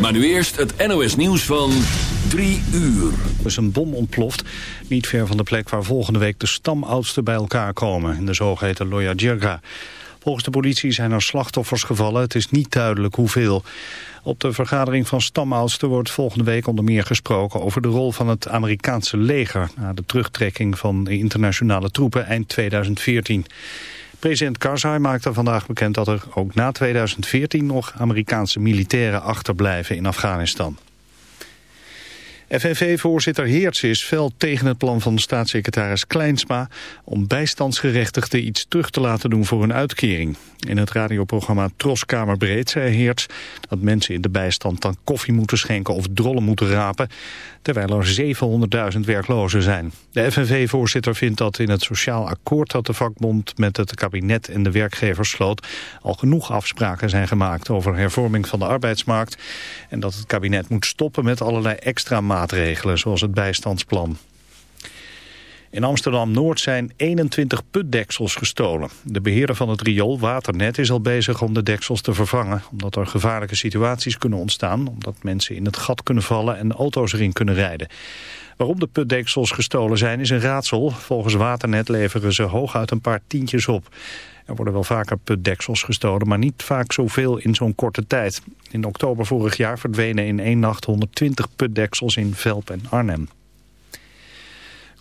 Maar nu eerst het NOS nieuws van 3 uur. Er is een bom ontploft, niet ver van de plek waar volgende week de stamoudsten bij elkaar komen, in de zogeheten Loya Jirga. Volgens de politie zijn er slachtoffers gevallen, het is niet duidelijk hoeveel. Op de vergadering van stamoudsten wordt volgende week onder meer gesproken over de rol van het Amerikaanse leger na de terugtrekking van de internationale troepen eind 2014. President Karzai maakte vandaag bekend dat er ook na 2014 nog Amerikaanse militairen achterblijven in Afghanistan. FNV-voorzitter Heerts is fel tegen het plan van staatssecretaris Kleinsma om bijstandsgerechtigden iets terug te laten doen voor hun uitkering. In het radioprogramma Troskamerbreed zei Heerts dat mensen in de bijstand dan koffie moeten schenken of drollen moeten rapen, terwijl er 700.000 werklozen zijn. De FNV-voorzitter vindt dat in het sociaal akkoord dat de vakbond met het kabinet en de werkgevers sloot al genoeg afspraken zijn gemaakt over hervorming van de arbeidsmarkt en dat het kabinet moet stoppen met allerlei extra maatregelen zoals het bijstandsplan. In Amsterdam-Noord zijn 21 putdeksels gestolen. De beheerder van het riool Waternet is al bezig om de deksels te vervangen... omdat er gevaarlijke situaties kunnen ontstaan... omdat mensen in het gat kunnen vallen en auto's erin kunnen rijden. Waarom de putdeksels gestolen zijn is een raadsel. Volgens Waternet leveren ze hooguit een paar tientjes op. Er worden wel vaker putdeksels gestolen, maar niet vaak zoveel in zo'n korte tijd. In oktober vorig jaar verdwenen in één nacht 120 putdeksels in Velp en Arnhem.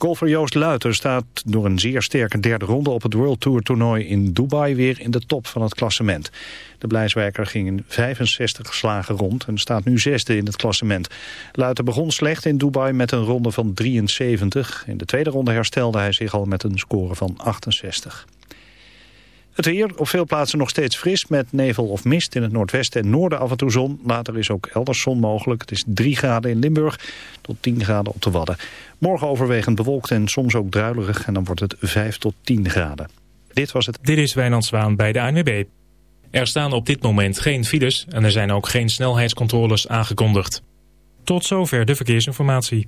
Golfer Joost Luiter staat door een zeer sterke derde ronde op het World Tour toernooi in Dubai weer in de top van het klassement. De Blijswijker ging in 65 slagen rond en staat nu zesde in het klassement. Luiter begon slecht in Dubai met een ronde van 73. In de tweede ronde herstelde hij zich al met een score van 68. Het weer op veel plaatsen nog steeds fris met nevel of mist. In het noordwesten en noorden af en toe zon. Later is ook elders zon mogelijk. Het is 3 graden in Limburg tot 10 graden op de Wadden. Morgen overwegend bewolkt en soms ook druilerig. En dan wordt het 5 tot 10 graden. Dit was het. Dit is Wijnand Zwaan bij de ANWB. Er staan op dit moment geen files en er zijn ook geen snelheidscontroles aangekondigd. Tot zover de verkeersinformatie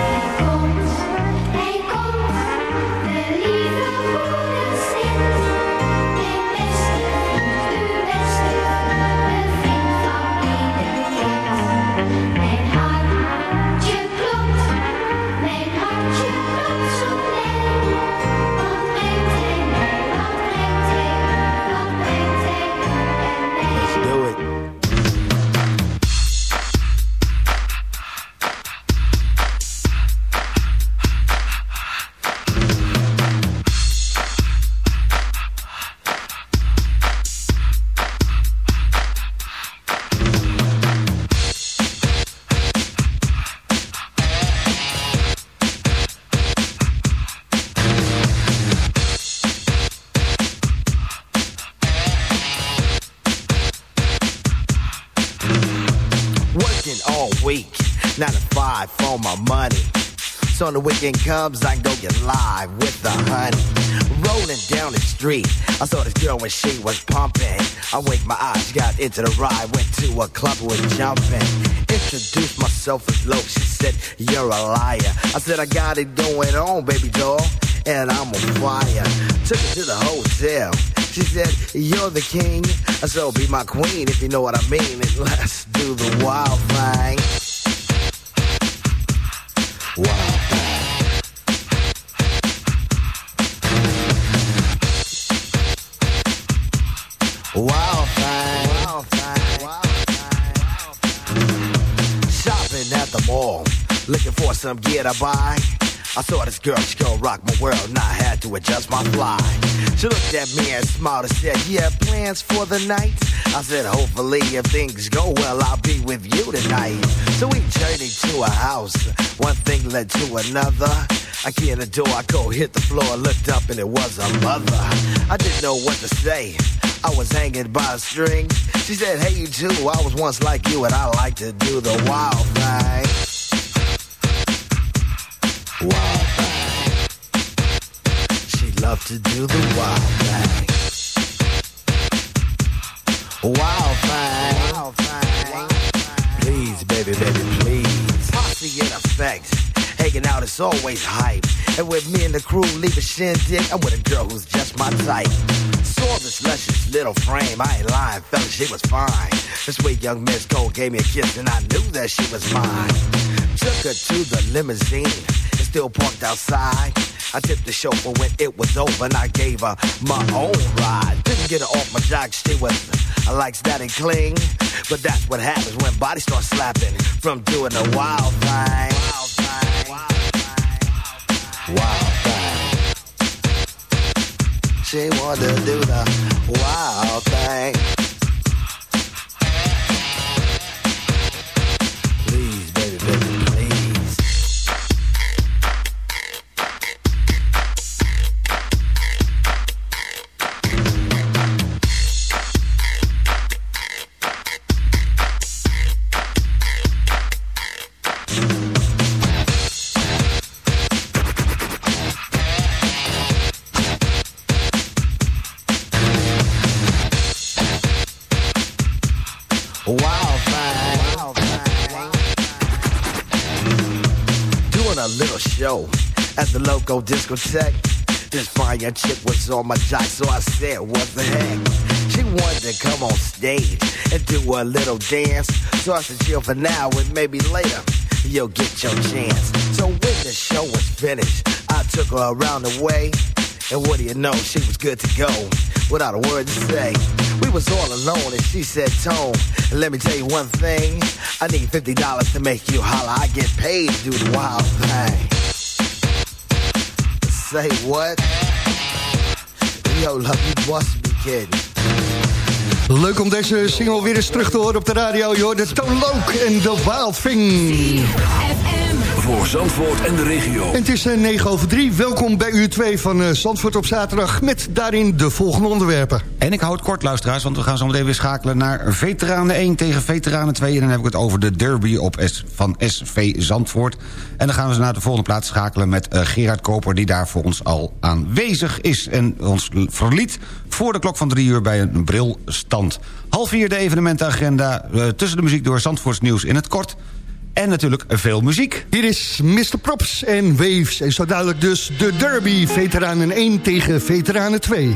When the weekend comes, I go get live with the honey. Rolling down the street, I saw this girl when she was pumping. I winked my eyes, got into the ride, went to a club, was jumping. Introduced myself as low, she said, You're a liar. I said, I got it going on, baby doll, and I'm on fire. Took her to the hotel. She said, You're the king, so be my queen if you know what I mean. And let's do the wild thing. Wild thing. Wild thing. Wild thing. Wild thing. Shopping at the mall, looking for some gear to buy. I saw this girl, she gon' rock my world, and I had to adjust my fly. She looked at me and smiled and said, You have plans for the night? I said, Hopefully, if things go well, I'll be with you tonight. So we journeyed to a house, one thing led to another. I key in the door, I go hit the floor, looked up, and it was a mother. I didn't know what to say. I was hanging by a string. She said, Hey, you too. I was once like you, and I like to do the wild thing. Wild thing. She loved to do the wild thing. Wild thing. Wild thing. Please, baby, baby, please. Posse in effect. Hanging out is always hype. And with me and the crew leave a shindig, I'm with a girl who's just my type. Saw this luscious little frame. I ain't lying, fella, she was fine. This sweet young Miss Cole gave me a kiss, and I knew that she was mine. Took her to the limousine. Still parked outside. I tipped the chauffeur when it was over, and I gave her my own ride. Didn't get her off my jock, she was I likes that and cling. But that's what happens when bodies start slapping from doing the wild thing. Wild fang, wild thing. Wild thing. She wanted to do the wild thing. Show at the local discotheque. This young chick was on my jock, so I said, what the heck? She wanted to come on stage and do a little dance. So I said, chill for now and maybe later you'll get your chance. So when the show was finished, I took her around the way. And what do you know, she was good to go without a word to say. We was all alone and she said, Tone, let me tell you one thing. I need $50 to make you holler. I get paid to do the wild thing. Say what? Yo, love, you must be kidding. Leuk om deze single weer eens terug te horen op de radio. joh. De Toon Look en The Wild Thing. Voor Zandvoort en de regio. En het is eh, 9 over 3. Welkom bij uur 2 van eh, Zandvoort op zaterdag... met daarin de volgende onderwerpen. En ik hou het kort, luisteraars, want we gaan zo meteen weer schakelen... naar Veteranen 1 tegen Veteranen 2. En dan heb ik het over de derby op S van SV Zandvoort. En dan gaan we naar de volgende plaats schakelen met eh, Gerard Koper... die daar voor ons al aanwezig is en ons verliet... voor de klok van drie uur bij een brilstand. Half vier de evenementenagenda eh, tussen de muziek door Zandvoorts nieuws in het kort... En natuurlijk veel muziek. Hier is Mr. Props en Waves. En zo duidelijk dus de derby. Veteranen 1 tegen Veteranen 2.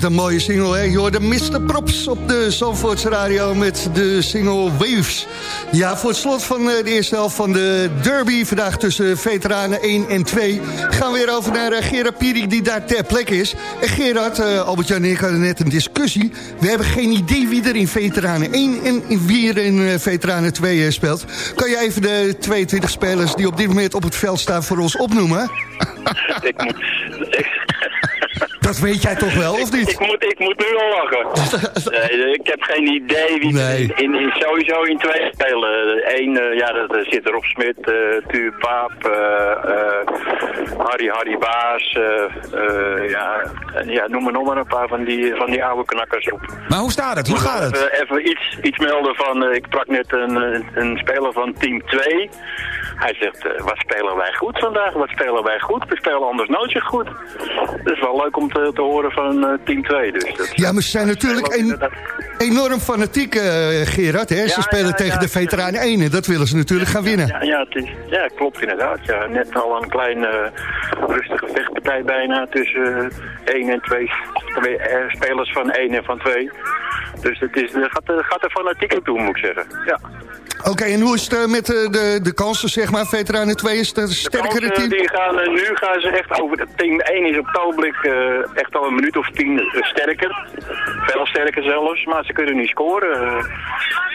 Dit een mooie single, hè? Je hoorde Mr. Props op de Zandvoortse radio met de single Waves. Ja, voor het slot van eh, de eerste helft van de derby... vandaag tussen veteranen 1 en 2... gaan we weer over naar eh, Gerard Piri, die daar ter plekke is. En Gerard, eh, Albert-Jan en ik hadden net een discussie. We hebben geen idee wie er in veteranen 1 en wie er in veteranen 2 eh, speelt. Kan je even de 22 spelers die op dit moment op het veld staan voor ons opnoemen? ik moet, Dat weet jij toch wel, of niet? ik, moet, ik moet nu al lachen. Nee, ik heb geen idee wie er in, in, in- sowieso in twee spelen. Eén, eh, ja, dat eh, zit Rob Smit, eh Tuur Paap, Harry Harry Baas. ja, ja, noem maar nog maar een paar van die, van die oude knakkers op. Maar hoe staat het? Hoe gaat het? Even, even iets, iets melden van, ik sprak net een, een, speler van team 2. Hij zegt, wat spelen wij goed vandaag? Wat spelen wij goed? We spelen anders nooit zo goed. Dat is wel leuk om te, te horen van eh, team 2. Dus dat, Ja, maar ze zijn natuurlijk een, enorm fanatiek, eh, Gerard. Hè? Ze spelen ja, tegen de veteranen 1 en dat willen ze natuurlijk gaan winnen. Ja, ja, het is, ja, klopt inderdaad. Ja. Net al een klein eh, rustige vechtpartij bijna tussen eh, 1 en 2 twee, eh, spelers van 1 en van 2. Dus het is, gaat, er gaat er fanatiek toe, moet ik zeggen. Ja. Oké, en hoe is het eh, met eh, de, de kansen, zeg maar? Veteranen 2 is het een sterkere team? Die gaan, eh, nu gaan ze echt over. Team 1 is op het ogenblik eh, echt al een minuut of tien eh, sterker. Veel sterker zelfs, maar ze kunnen niet scoren. Eh,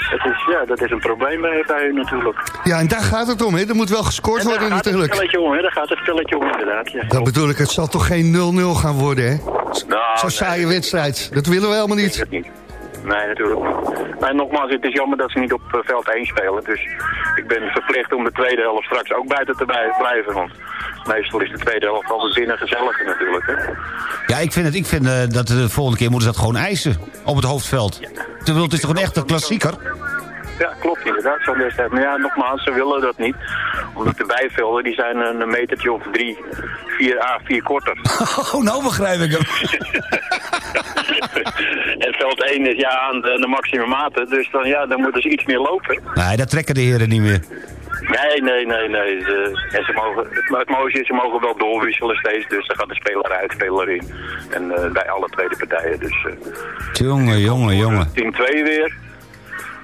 het is, ja, dat is een probleem bij, bij hun natuurlijk. Ja, en daar gaat het om, hè? Er moet wel gescoord En daar worden gaat het natuurlijk. spelletje om, hè? Daar gaat het spelletje om inderdaad. Ja. Dat bedoel ik, het zal toch geen 0-0 gaan worden, hè? Nou, Zo'n nee, saaie wedstrijd. Dat willen we helemaal niet. Nee, natuurlijk. Maar nogmaals, het is jammer dat ze niet op eh, veld 1 spelen. Dus ik ben verplicht om de tweede helft straks ook buiten te blijven. Want meestal is de tweede helft altijd binnen gezelliger natuurlijk. Hè. Ja, ik vind, het, ik vind eh, dat de volgende keer moeten ze dat gewoon eisen op het hoofdveld. Terwijl het is toch een echte klassieker? Ja, klopt inderdaad, zo'n wedstrijd. Maar ja, nogmaals, ze willen dat niet. Omdat de bijvelden, die zijn een metertje of drie, vier A, vier korter. Oh, nou begrijp ik hem. veld 1 is ja aan de, de maximummaten, dus dan, ja, dan moeten ze iets meer lopen. Nee, dat trekken de heren niet meer. Nee, nee, nee, nee. Ze, en ze mogen, het, het is, ze mogen wel doorwisselen steeds, dus dan gaat de speler uit, speler in. En eh, bij alle tweede partijen, dus... eh Jongen, jongen, jongen. team 2 weer.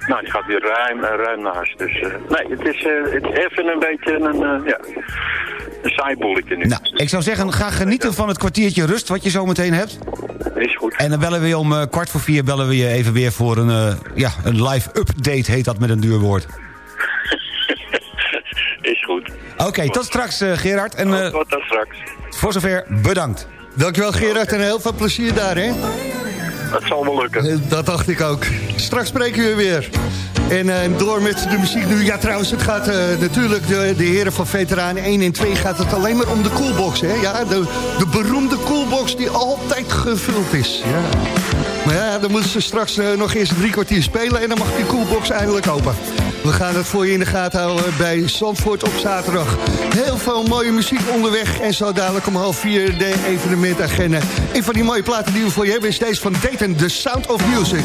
Nou, die gaat weer ruim, eh, ruim naast. Dus eh, nee, het is, eh, het is even een beetje een, ja, een saai bolletje nu. Nou, ik zou zeggen, ga genieten van het kwartiertje rust wat je zo meteen hebt. Is goed. En dan bellen we je om kwart voor vier bellen we je even weer voor een, ja, een live update, heet dat met een duur woord. Is goed. Oké, tot straks Gerard. En Tot dan straks. voor zover, bedankt. Dankjewel Gerard en heel veel plezier daar, hè? Dat zal wel lukken. Eh, Dat dacht ik ook. Straks spreken we weer. En eh, door met de muziek nu. Ja, trouwens, het gaat eh, natuurlijk, de, de heren van Veteranen 1 en 2... gaat het alleen maar om de coolbox, hè? Ja, de, de beroemde coolbox die altijd gevuld is. Ja. Maar ja, dan moeten ze straks eh, nog eerst drie kwartier spelen... en dan mag die coolbox eindelijk open. We gaan het voor je in de gaten houden bij Zandvoort op zaterdag. Heel veel mooie muziek onderweg. En zo dadelijk om half vier de evenementagenda. Een van die mooie platen die we voor je hebben... is deze van Dayton, The Sound of Music.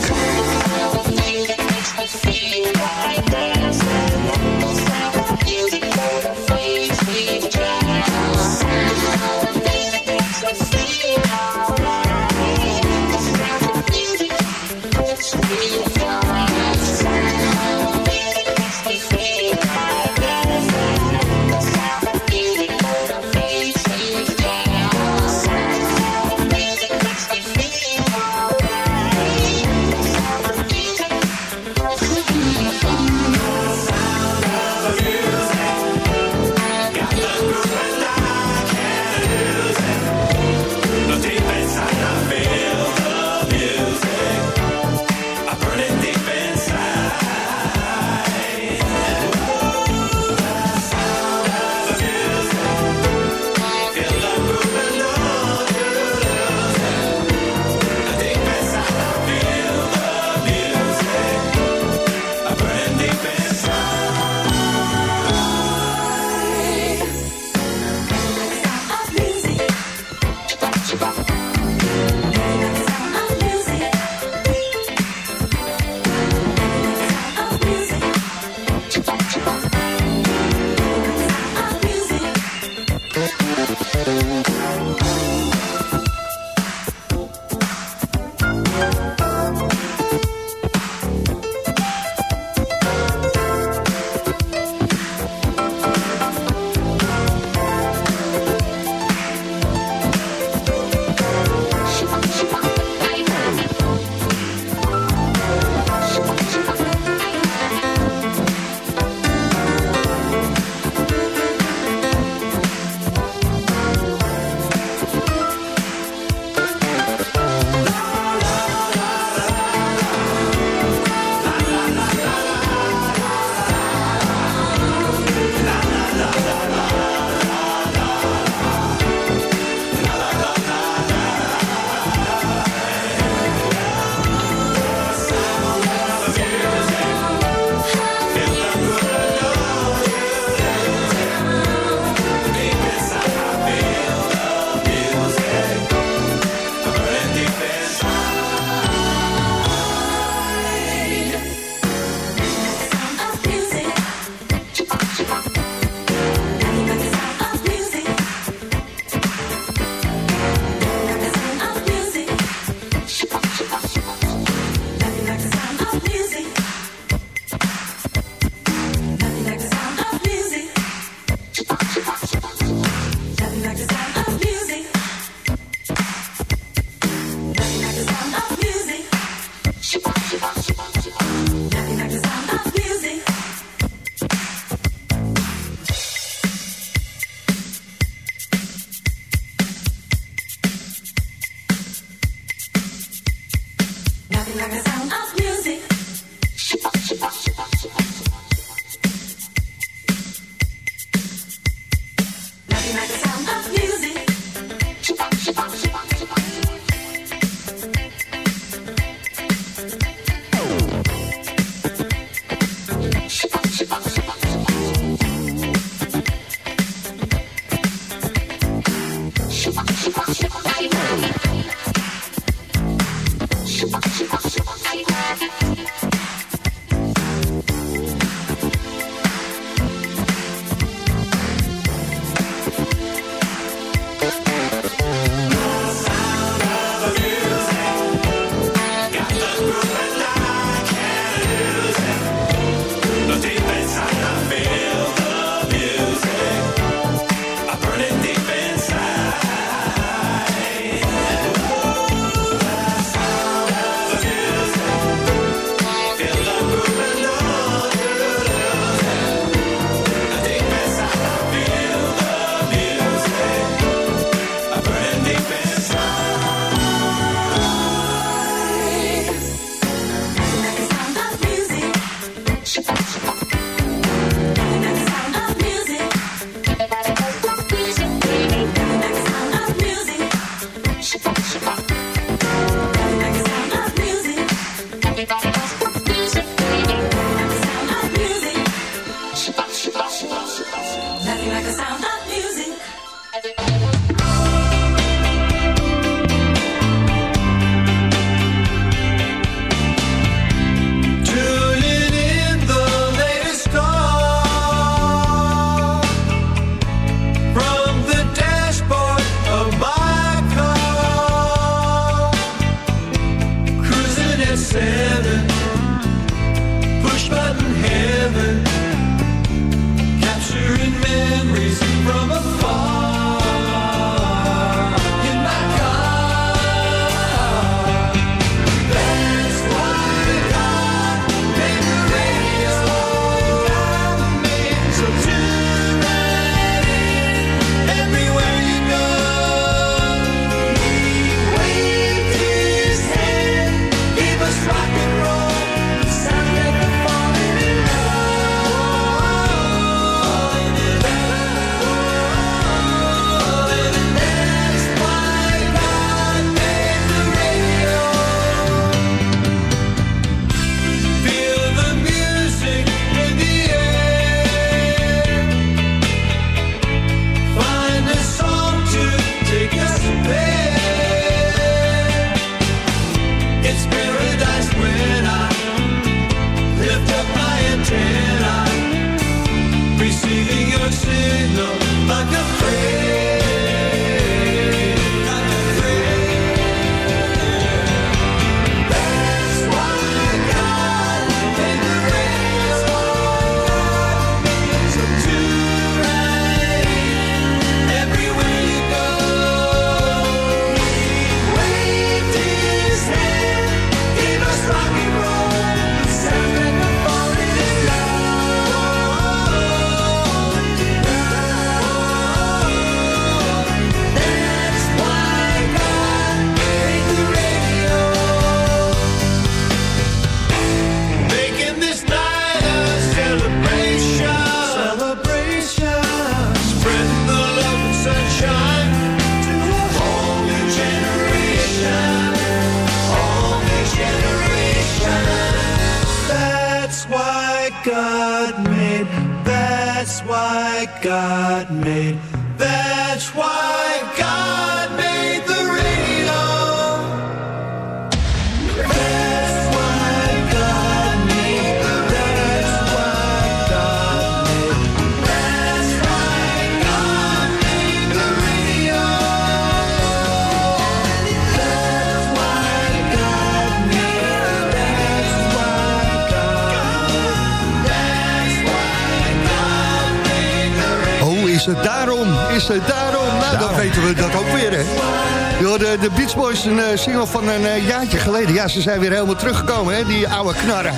is een eh, single van een eh, jaartje geleden. Ja, ze zijn weer helemaal teruggekomen, hè, die oude knarren.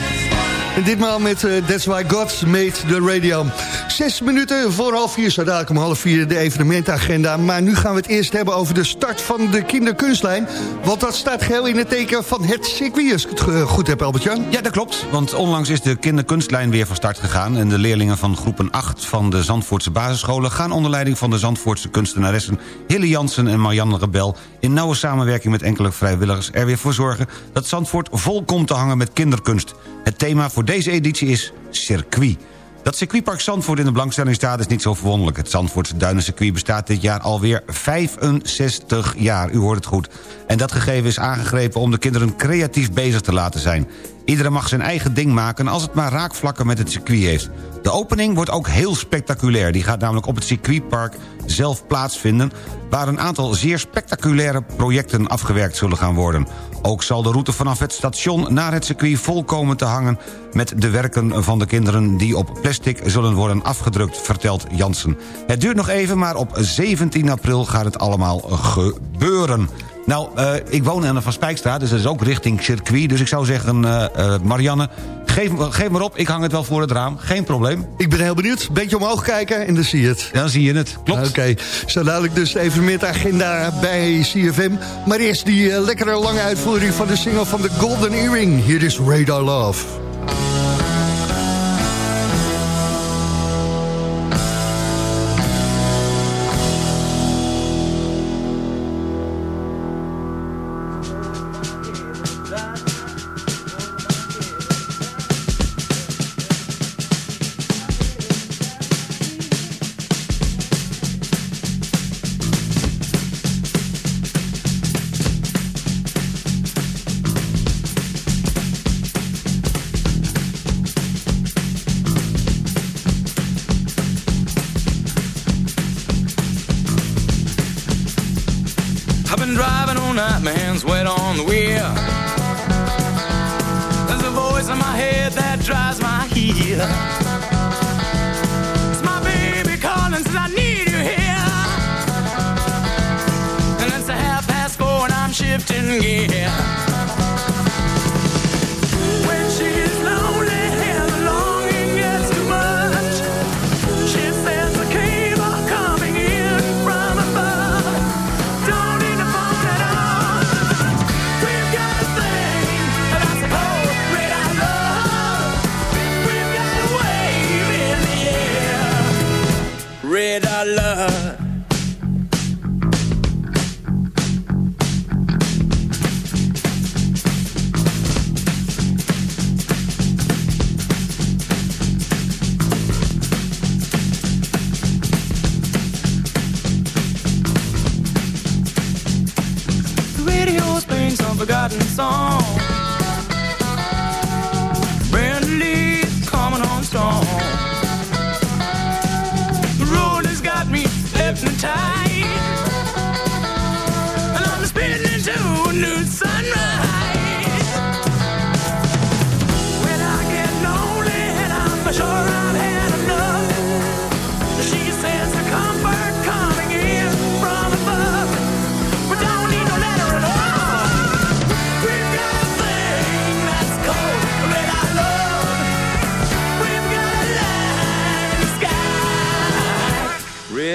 En ditmaal met uh, That's Why God Made the Radio. Zes minuten voor half vier, zo dadelijk om half vier de evenementagenda. Maar nu gaan we het eerst hebben over de start van de kinderkunstlijn. Want dat staat geheel in het teken van het circuit, als ik het goed heb, Albert-Jan. Ja, dat klopt. Want onlangs is de kinderkunstlijn weer van start gegaan... en de leerlingen van groepen 8 van de Zandvoortse basisscholen... gaan onder leiding van de Zandvoortse kunstenaressen... Hille Jansen en Marianne Rebel... in nauwe samenwerking met enkele vrijwilligers er weer voor zorgen... dat Zandvoort vol komt te hangen met kinderkunst. Het thema voor deze editie is circuit. Dat circuitpark Zandvoort in de belangstelling staat is niet zo verwonderlijk. Het Zandvoortse Duinencircuit bestaat dit jaar alweer 65 jaar. U hoort het goed. En dat gegeven is aangegrepen om de kinderen creatief bezig te laten zijn. Iedereen mag zijn eigen ding maken als het maar raakvlakken met het circuit heeft. De opening wordt ook heel spectaculair. Die gaat namelijk op het circuitpark zelf plaatsvinden... waar een aantal zeer spectaculaire projecten afgewerkt zullen gaan worden. Ook zal de route vanaf het station naar het circuit volkomen te hangen... met de werken van de kinderen die op plastic zullen worden afgedrukt, vertelt Jansen. Het duurt nog even, maar op 17 april gaat het allemaal gebeuren. Nou, uh, ik woon aan de Van Spijkstraat, dus dat is ook richting circuit. Dus ik zou zeggen, uh, uh, Marianne, geef, geef maar op. Ik hang het wel voor het raam, geen probleem. Ik ben heel benieuwd. Beetje omhoog kijken en dan zie je het. Dan zie je het, klopt. Oké, okay. zo dadelijk dus even met de agenda bij CFM. Maar eerst die lekkere lange uitvoering van de single van de Golden Earring. Hier is Radar Love. on the wheel. There's a voice in my head that drives my heel. It's my baby calling, says I need you here. And it's a half past four and I'm shifting gear.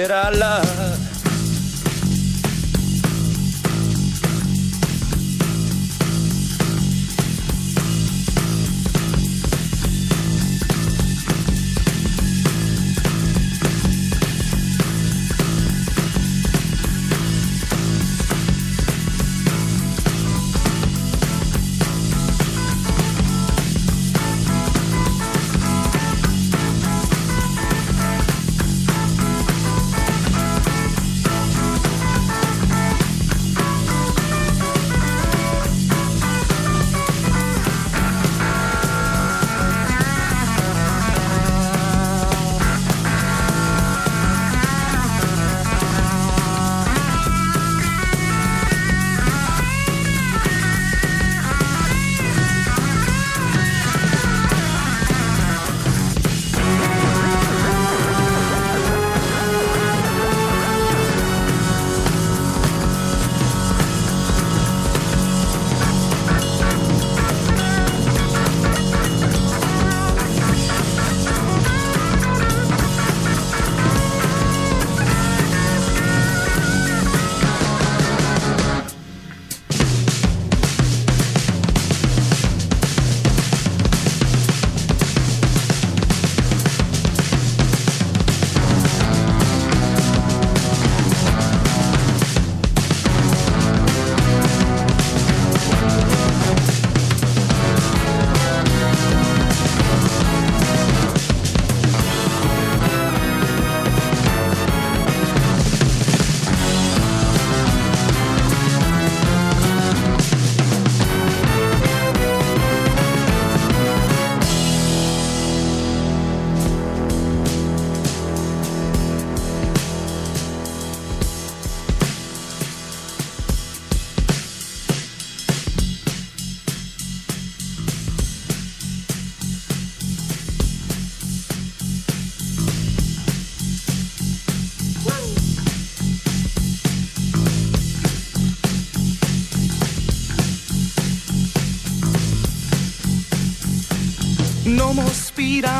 that I love.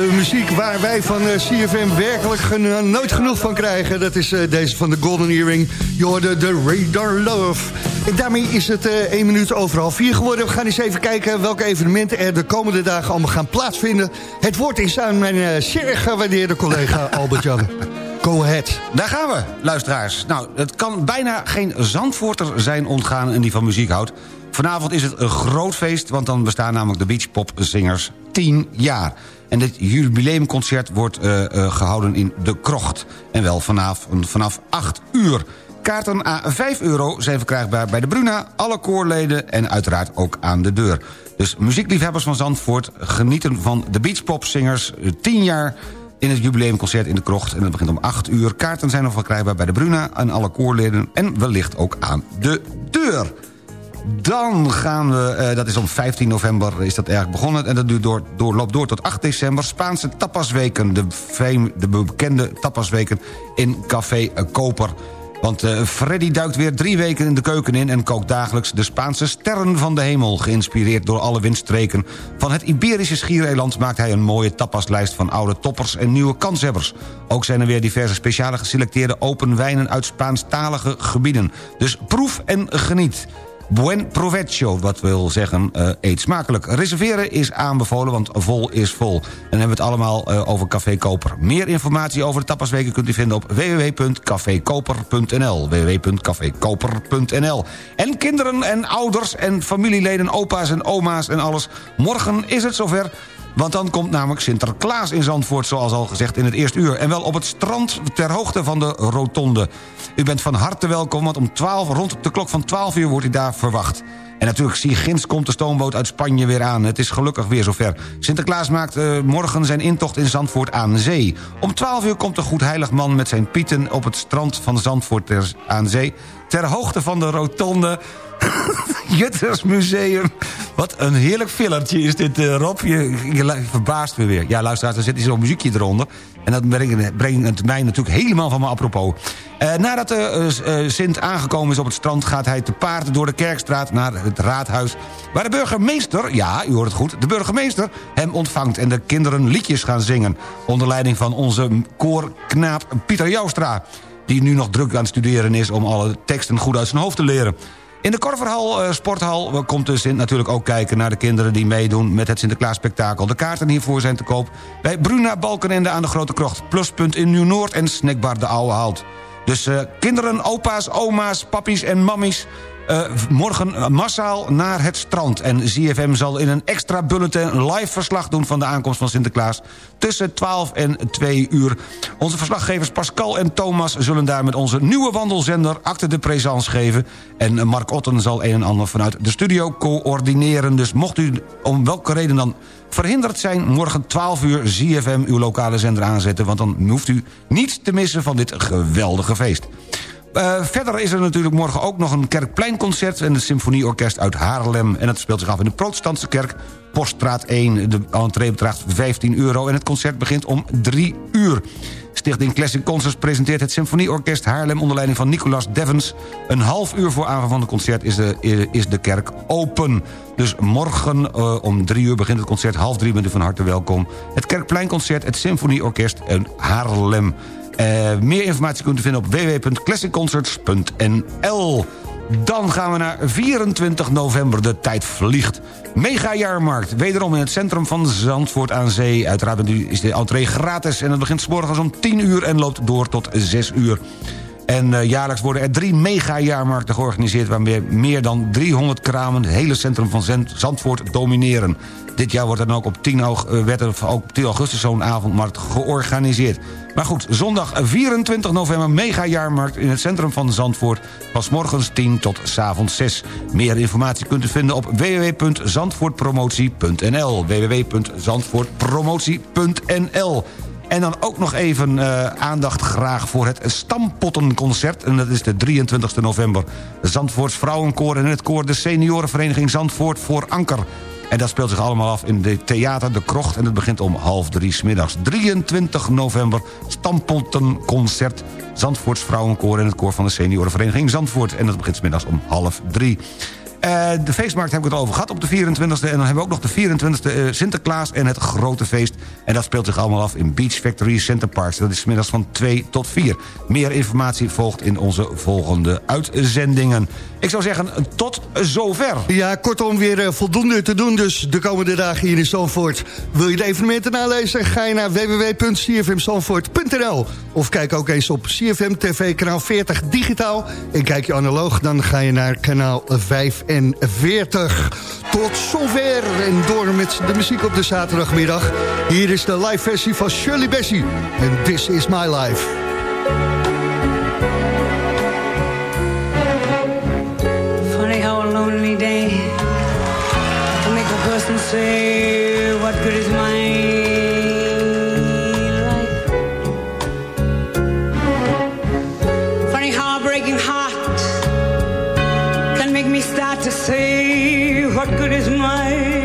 De muziek waar wij van eh, CFM werkelijk nooit genoeg van krijgen... dat is eh, deze van de Golden Earring. Je hoorde de Radar Love. En daarmee is het eh 1 minuut over half vier geworden. We gaan eens even kijken welke evenementen er de komende dagen allemaal gaan plaatsvinden. Het woord is aan mijn eh, zeer gewaardeerde collega Albert-Jan. Go ahead. Daar gaan we, luisteraars. Nou, het kan bijna geen Zandvoorter zijn ontgaan en die van muziek houdt. Vanavond is het een groot feest, want dan bestaan namelijk de Beachpopzingers 10 jaar. En dit jubileumconcert wordt eh, eh, gehouden in De Krocht. En wel vanaf, vanaf 8 uur. Kaarten aan 5 euro zijn verkrijgbaar bij de Bruna, alle koorleden en uiteraard ook aan de deur. Dus muziekliefhebbers van Zandvoort genieten van de Beachpopzingers 10 jaar in het jubileumconcert in de Krocht. En dat begint om 8 uur. Kaarten zijn nog verkrijgbaar bij de Bruna en alle koorleden... en wellicht ook aan de deur. Dan gaan we, eh, dat is om 15 november is dat eigenlijk begonnen... en dat duurt door, door, loopt door tot 8 december. Spaanse tapasweken, de, fame- de bekende tapasweken in Café Koper. Want eh, Freddy duikt weer drie weken in de keuken in... en kookt dagelijks de Spaanse sterren van de hemel. Geïnspireerd door alle windstreken van het Iberische schiereiland... maakt hij een mooie tapaslijst van oude toppers en nieuwe kanshebbers. Ook zijn er weer diverse speciale geselecteerde open wijnen... uit Spaanstalige gebieden. Dus proef en geniet. Buen provecho, wat wil zeggen eh, eet smakelijk. Reserveren is aanbevolen, want vol is vol. En dan hebben we het allemaal eh, over Café Koper. Meer informatie over de tapasweken kunt u vinden op www.cafekoper.nl www.cafekoper.nl En kinderen en ouders en familieleden, opa's en oma's en alles... morgen is het zover... Want dan komt namelijk Sinterklaas in Zandvoort, zoals al gezegd in het eerste uur. En wel op het strand ter hoogte van de rotonde. U bent van harte welkom, want om 12, rond de klok van 12 uur wordt u daar verwacht. En natuurlijk, zie ginds komt de stoomboot uit Spanje weer aan. Het is gelukkig weer zover. Sinterklaas maakt eh, morgen zijn intocht in Zandvoort aan zee. Om 12 uur komt de goedheilig man met zijn pieten... op het strand van Zandvoort aan zee... ter hoogte van de rotonde Juttersmuseum. Wat een heerlijk fillertje is dit, eh, Rob. Je, verbaast me weer. Ja, luisteraars, er zit hier zo'n muziekje eronder. En dat brengt, het mij natuurlijk helemaal van me apropos. Eh, nadat eh, Sint aangekomen is op het strand... gaat hij te paard door de Kerkstraat naar het raadhuis... waar de burgemeester, ja, u hoort het goed... de burgemeester hem ontvangt en de kinderen liedjes gaan zingen... onder leiding van onze koorknaap Pieter Joustra die nu nog druk aan het studeren is... om alle teksten goed uit zijn hoofd te leren. In de Korverhal eh, Sporthal komt de Sint natuurlijk ook kijken... naar de kinderen die meedoen met het Sinterklaas-spektakel. De kaarten hiervoor zijn te koop bij Bruna Balkenende aan de Grote Krocht. Pluspunt in Nieuw-Noord en Snackbar de Oude Halt. Dus eh, kinderen, opa's, oma's, pappies en mammies... eh, morgen massaal naar het strand. En ZFM zal in een extra bulletin live verslag doen... van de aankomst van Sinterklaas tussen 12 en 2 uur. Onze verslaggevers Pascal en Thomas zullen daar met onze nieuwe wandelzender... acte de présence geven. En eh, Mark Otten zal een en ander vanuit de studio coördineren. Dus mocht u om welke reden dan verhinderd zijn... morgen 12 uur ZFM uw lokale zender aanzetten... want dan hoeft u niets te missen van dit geweldige feest. Uh, verder is er natuurlijk morgen ook nog een kerkpleinconcert... en het symfonieorkest uit Haarlem. En dat speelt zich af in de protestantse kerk, Poststraat 1. De entree bedraagt 15 euro en het concert begint om 3 uur. Stichting Classic Concerts presenteert het Symfonieorkest Haarlem... onder leiding van Nicolas Devens. Een half uur voor aanvang van het concert is de, is de kerk open. Dus morgen uh, om drie uur begint het concert. Half drie bent u van harte welkom. Het Kerkpleinconcert, het Symfonieorkest in Haarlem. Uh, meer informatie kunt u vinden op www.classicconcerts.nl. Dan gaan we naar 24 november. De tijd vliegt. Mega Jaarmarkt. Wederom in het centrum van Zandvoort aan Zee. Uiteraard is de entree gratis. En het begint 's morgens om 10 uur en loopt door tot 6 uur. En uh, jaarlijks worden er drie mega-jaarmarkten georganiseerd... waarmee meer dan 300 kramen het hele centrum van Zandvoort domineren. Dit jaar wordt dan ook op 10, aug werd er ook op 10 augustus zo'n avondmarkt georganiseerd. Maar goed, zondag 24 november mega-jaarmarkt in het centrum van Zandvoort... van morgens 10 tot s avonds 6. Meer informatie kunt u vinden op www.zandvoortpromotie.nl www.zandvoortpromotie.nl en dan ook nog even uh, aandacht graag voor het Stampottenconcert. En dat is de 23 november. Zandvoorts Vrouwenkoor en het koor de seniorenvereniging Zandvoort voor Anker. En dat speelt zich allemaal af in de Theater De Krocht... en het begint om half drie smiddags. 23 november, Stampottenconcert. Zandvoorts Vrouwenkoor en het koor van de seniorenvereniging Zandvoort. En dat begint smiddags om half drie. Uh, de feestmarkt heb ik het al over gehad op de 24e. En dan hebben we ook nog de 24e uh, Sinterklaas en het grote feest. En dat speelt zich allemaal af in Beach Factory Center Parks. Dat is middags van 2 tot 4. Meer informatie volgt in onze volgende uitzendingen. Ik zou zeggen, tot zover. Ja, kortom weer uh, voldoende te doen dus de komende dagen hier in Zandvoort. Wil je de evenementen nalezen? Ga je naar www.cfmzandvoort.nl Of kijk ook eens op CFM TV kanaal 40 digitaal. En kijk je analoog, dan ga je naar kanaal 5 en 40. Tot zover en door met de muziek op de zaterdagmiddag. Hier is de live versie van Shirley Bassey. En This is My Life. Funny say, what good is my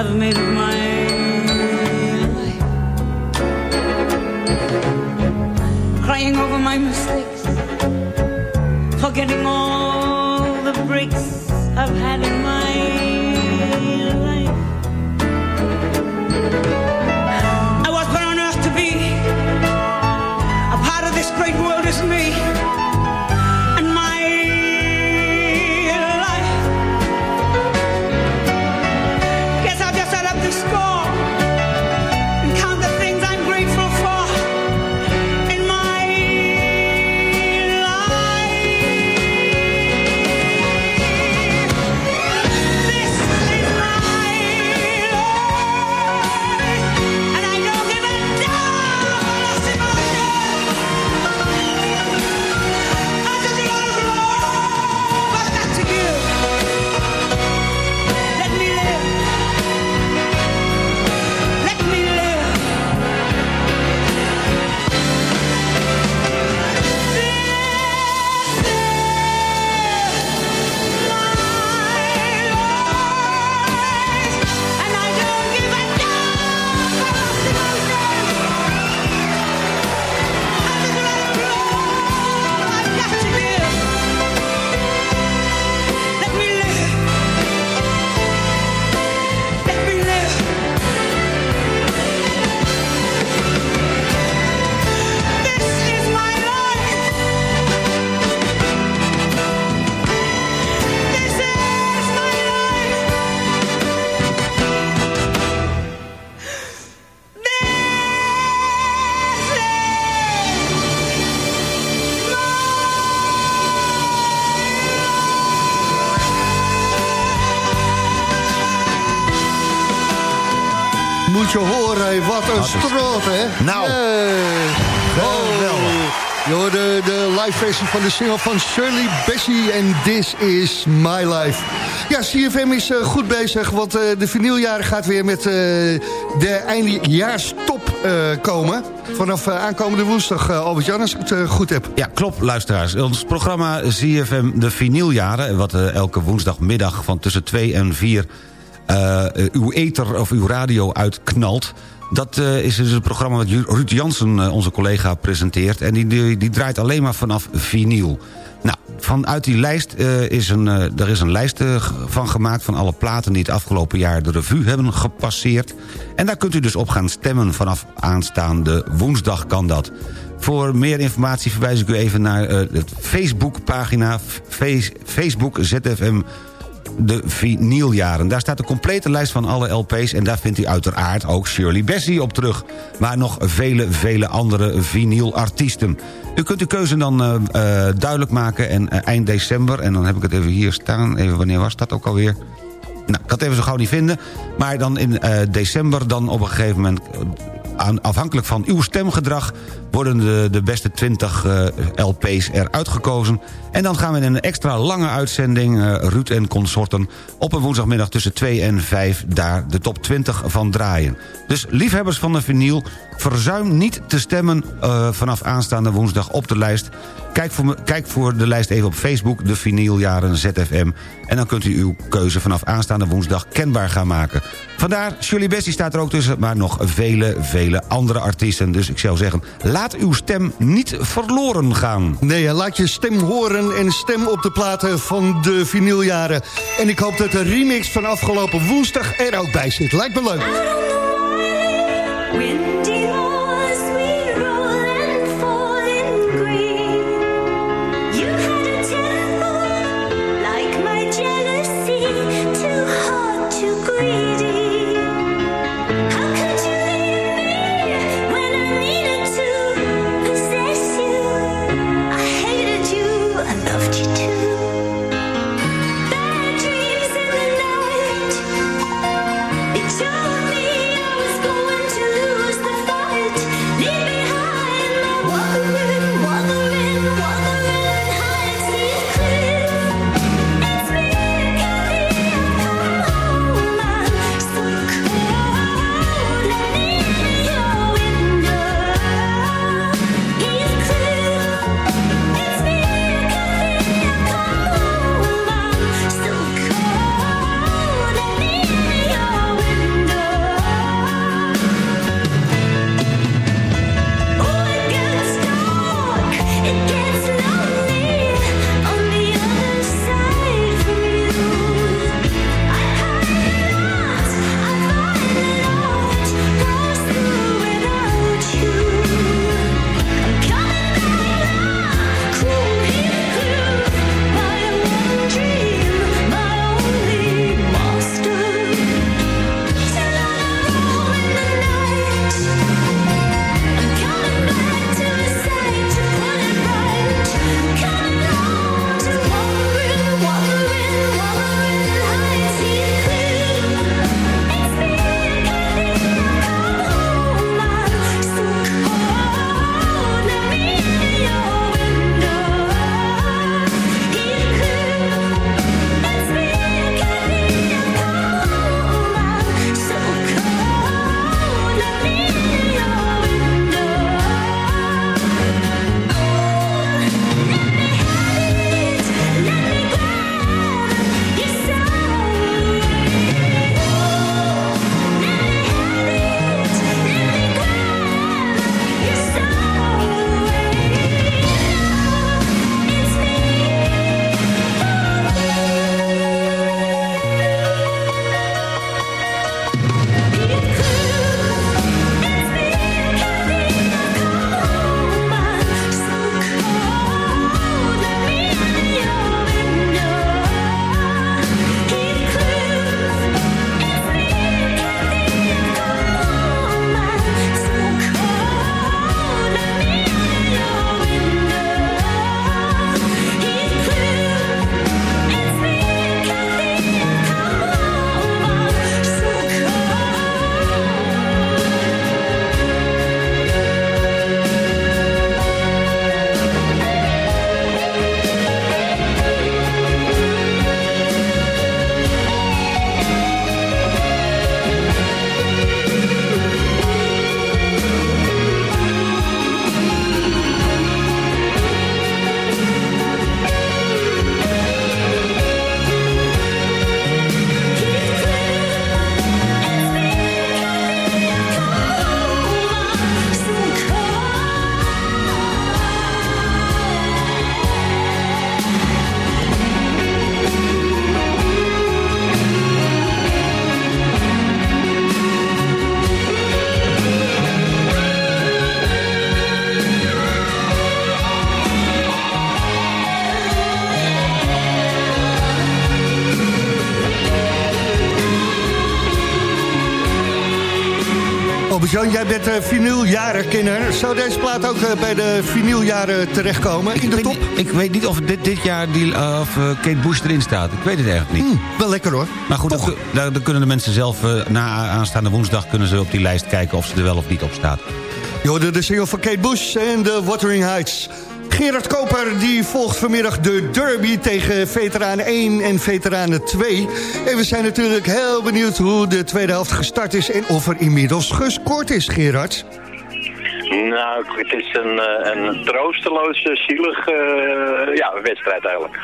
I've made of my life. Crying over my mistakes, forgetting all the breaks I've had in my life. I was put on earth to be a part of this great world is me versie van de single van Shirley Bassey en This Is My Life. Ja, CFM is eh, goed bezig, want eh, de vinyljaren gaat weer met eh, de eindejaarstop eh, komen. Vanaf aankomende woensdag, Albert-Jan, als ik het goed heb. Ja, klopt, luisteraars. Ons programma ZFM De Vinyljaren... wat elke woensdagmiddag van tussen 2 en 4... eh, eh, uw ether of uw radio uitknalt... Dat eh, is dus het programma wat Ruud Jansen, eh, onze collega, presenteert. En die, die, draait alleen maar vanaf vinyl. Nou, vanuit die lijst eh, is een, er is een lijst van gemaakt... van alle platen die het afgelopen jaar de revue hebben gepasseerd. En daar kunt u dus op gaan stemmen. Vanaf aanstaande woensdag kan dat. Voor meer informatie verwijs ik u even naar het Facebookpagina... Face, Facebook ZFM de vinyljaren. Daar staat de complete lijst van alle LP's... en daar vindt u uiteraard ook Shirley Bassey op terug. Maar nog vele, vele andere vinylartiesten. U kunt uw keuze dan eh, eh, duidelijk maken en eh, eind december... en dan heb ik het even hier staan, even wanneer was dat ook alweer... Nou, ik kan het even zo gauw niet vinden. Maar dan in december dan op een gegeven moment... aan, afhankelijk van uw stemgedrag... worden de, de beste 20 eh, LP's eruit gekozen. En dan gaan we in een extra lange uitzending... eh, Ruud en consorten op een woensdagmiddag tussen 2 en 5... daar de top 20 van draaien. Dus liefhebbers van de vinyl... verzuim niet te stemmen eh, vanaf aanstaande woensdag op de lijst... Kijk voor, me- kijk voor de lijst even op Facebook, de vinyljaren ZFM. En dan kunt u uw keuze vanaf aanstaande woensdag kenbaar gaan maken. Vandaar, Shirley Bessie staat er ook tussen, maar nog vele, vele andere artiesten. Dus ik zou zeggen, laat uw stem niet verloren gaan. Nee, laat je stem horen en stem op de platen van de vinyljaren. En ik hoop dat de remix van afgelopen woensdag er ook bij zit. Lijkt me leuk. Albert-Jan, jij bent uh, vinyljarenkenner. Zou deze plaat ook eh, bij de vinyljaren terechtkomen in de Ik top? weet, niet- ik weet niet of dit, dit jaar die, eh, of, eh, Kate Bush erin staat. Ik weet het eigenlijk niet. Hmm, wel lekker hoor. Maar goed, dan, kunnen de mensen zelf eh, na aanstaande woensdag... kunnen ze op die lijst kijken of ze er wel of niet op staat. Je hoorde de single van Kate Bush en de Wuthering Heights. Gerard Koper die volgt vanmiddag de derby tegen veteranen 1 en veteranen 2. En we zijn natuurlijk heel benieuwd hoe de tweede helft gestart is... en of er inmiddels gescoord is, Gerard. Nou, het is een, eh, een troosteloze, zielig eh, ja, wedstrijd eigenlijk.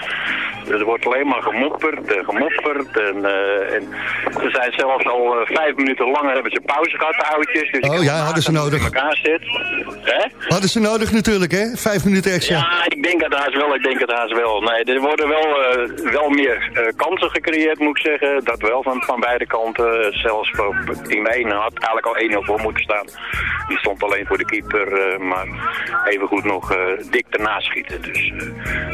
Er wordt alleen maar gemopperd en gemopperd. En, eh, en ze zijn zelfs al eh, vijf minuten langer hebben ze pauze gehad, de oudjes. Dus Oh ja, hadden ze nodig. elkaar zit. Hè? Hadden ze nodig natuurlijk, hè? Vijf minuten extra. Ja, ik denk het haast wel, ik denk het haast wel. Nee, er worden wel, eh, wel meer kansen gecreëerd, moet ik zeggen. Dat wel, van, van beide kanten. Zelfs voor team 1 had eigenlijk al 1-0 voor moeten staan. Die stond alleen voor de keeper, maar even goed nog dik ernaast schieten. Dus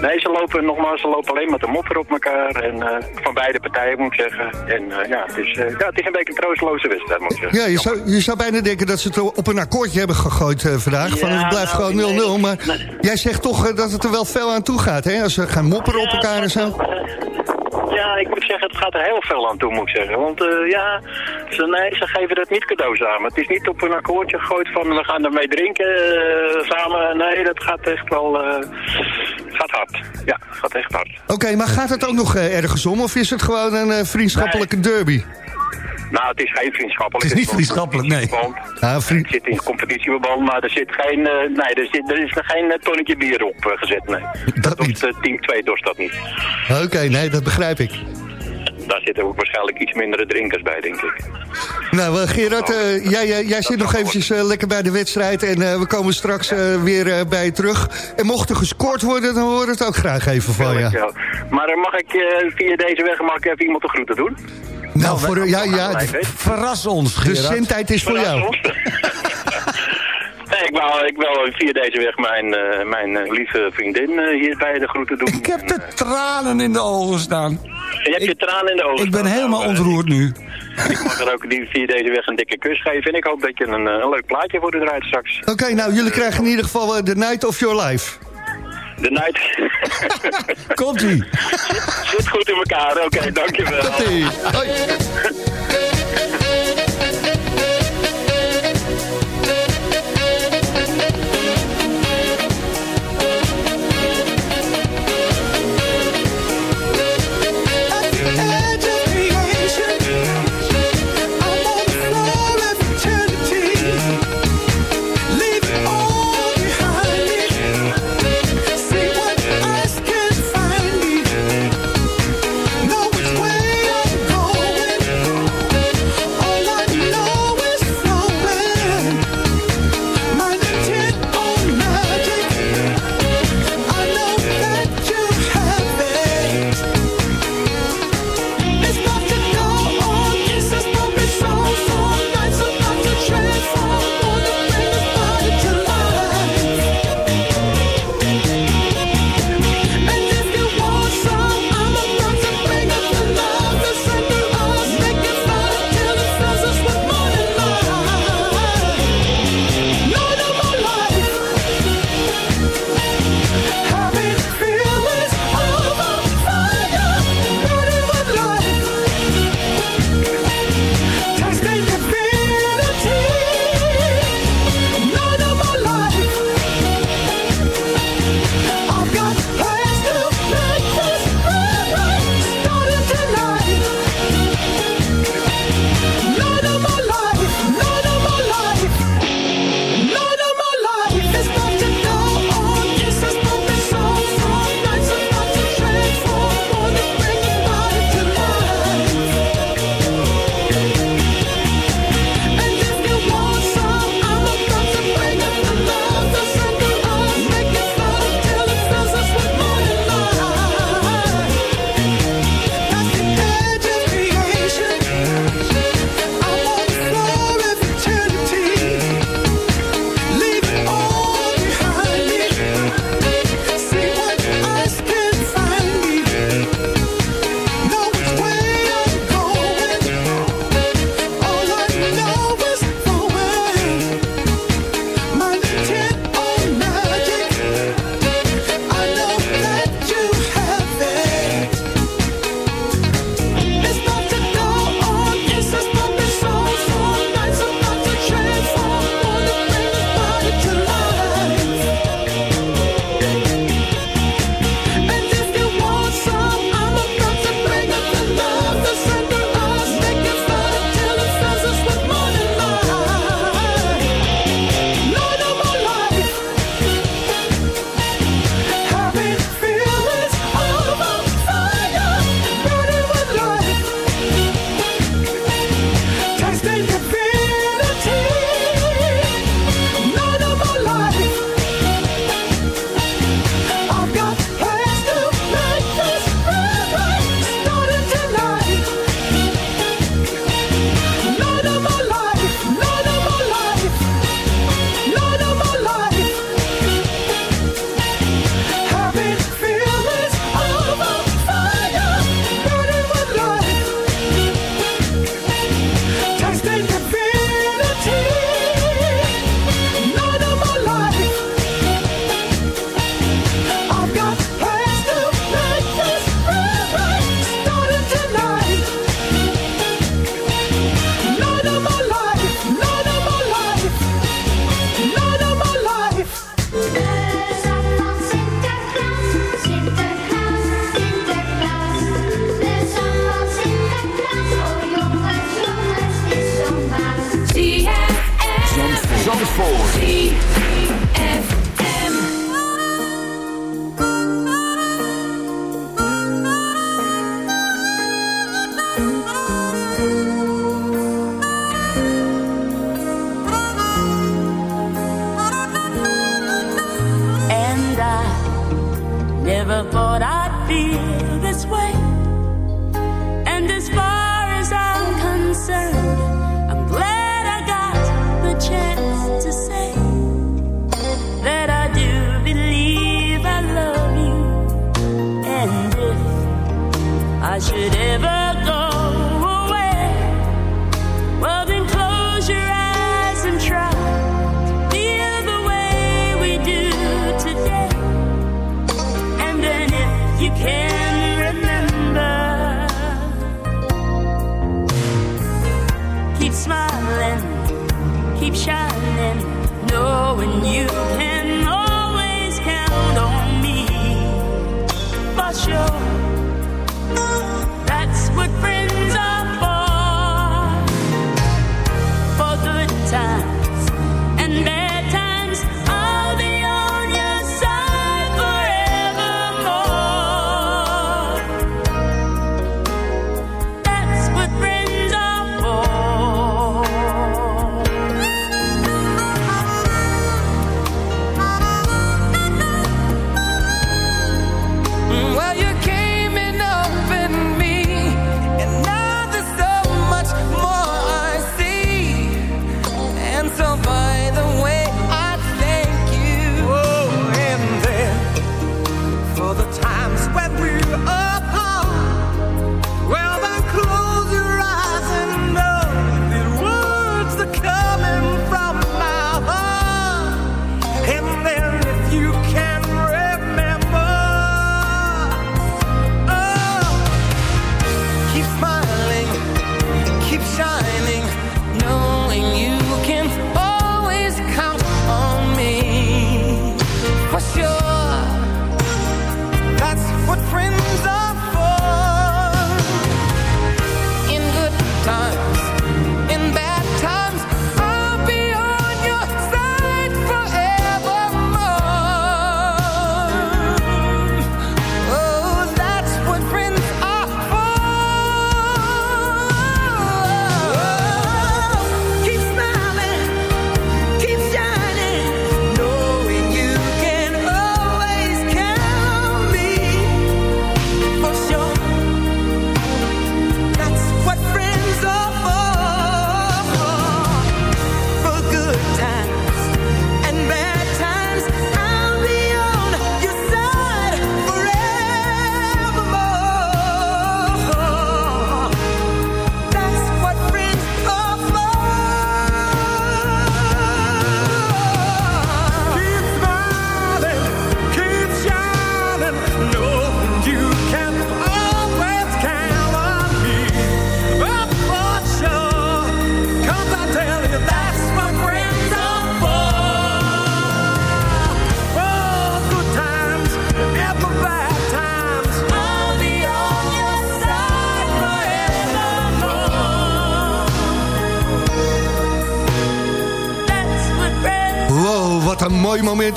nee, ze lopen nogmaals, ze lopen alleen met de mopper op elkaar. En eh, van beide partijen, moet ik zeggen. En eh, ja, het is, eh, ja, het is een beetje een troosteloze wedstrijd, moet ik zeggen. Ja, je zou, je zou bijna denken dat ze het op een akkoordje hebben gegooid vandaag. van het blijft nou, gewoon 0-0. Maar jij zegt toch dat het er wel fel aan toe gaat, hè? Als ze gaan mopperen op elkaar en zo. Ja, ik moet zeggen, het gaat er heel veel aan toe, moet ik zeggen. Want eh, ja, ze, nee, ze geven dat niet cadeaus aan. Het is niet op een akkoordje gegooid van we gaan ermee drinken eh, samen. Nee, dat gaat echt wel, eh, gaat hard. Ja, gaat echt hard. Oké, maar gaat het ook nog ergens om? Of is het gewoon een vriendschappelijke derby? Nou, het is geen vriendschappelijk. Het is niet vriendschappelijk, nee. Ja, vriend... Het zit in competitieverband, maar er zit geen, eh, nee, er, zit, er is er geen eh, tonnetje bier op eh, gezet, nee. Dat doet eh, team 2 dorst dat niet. Oké, nee, dat begrijp ik. Daar zitten ook waarschijnlijk iets mindere drinkers bij, denk ik. Nou, Gerard, eh, jij, jij, jij zit nog eventjes lekker bij de wedstrijd... en eh, we komen straks eh, weer bij je terug. En mocht er gescoord worden, dan we het ook graag even van je. Ja. Maar mag ik via deze weg mag ik even iemand de groeten doen? Nou, voor, ja, ja, weet. Verras ons, de Gerard. zendtijd is voor jou. Nee, ik wou, ik wou via deze weg mijn, eh, mijn eh, lieve vriendin eh, hierbij de groeten doen. Ik heb de tranen in de ogen staan. Je hebt je tranen in de ogen. Ik ben staan. helemaal Nou, ontroerd nu. Ik mag er ook die, via deze weg een dikke kus geven. En ik hoop dat je een, een leuk plaatje voor de draait straks. Oké, nou, jullie krijgen in ieder geval eh, The Night of Your Life. De night. Komt-ie. Zit goed in elkaar. Oké, dankjewel. Tot-ie. Hoi.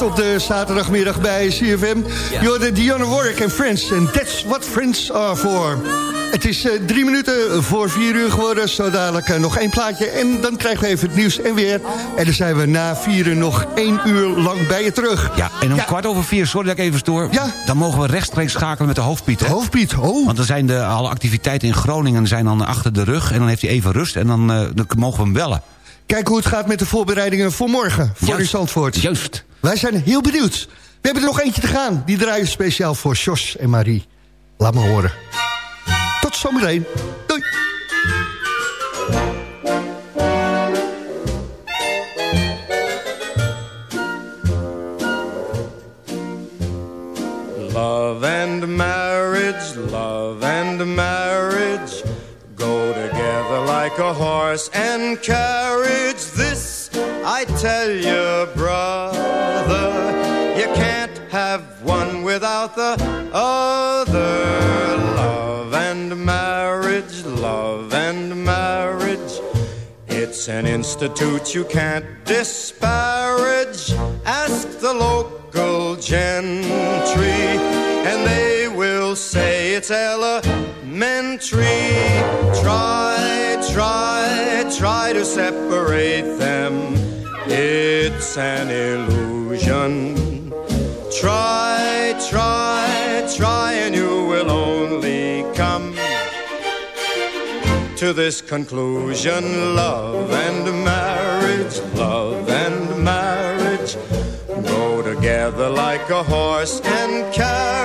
Op de zaterdagmiddag bij CFM. Hoorde Dionne Warwick en Friends. En that's what friends are for. Het is eh, drie minuten voor vier uur geworden. Zo dadelijk eh, nog één plaatje. En dan krijgen we even het nieuws en weer. En dan zijn we na vieren nog één uur lang bij je terug. Ja, en om kwart over vier, sorry dat ik even stoor... Ja. dan mogen we rechtstreeks schakelen met de hoofdpiet. Hè? Hoofdpiet, oh. Want dan zijn de, alle activiteiten in Groningen zijn dan achter de rug... en dan heeft hij even rust en dan, eh, dan mogen we hem bellen. Kijk hoe het gaat met de voorbereidingen voor morgen. Voor Juist, in Zandvoort. Juist. Wij zijn heel benieuwd. We hebben er nog eentje te gaan. Die draaien speciaal voor Jos en Marie. Laat me horen. Tot zometeen. Doei. Love and marriage, love and marriage go together like a horse and carriage. This I tell you, without the other. Love and marriage, love and marriage, It's an institute you can't disparage. Ask the local gentry, and they will say it's elementary. Try, try, try to separate them. It's an illusion. Try, try, try, and you will only come to this conclusion. Love and marriage, love and marriage go together like a horse and carriage.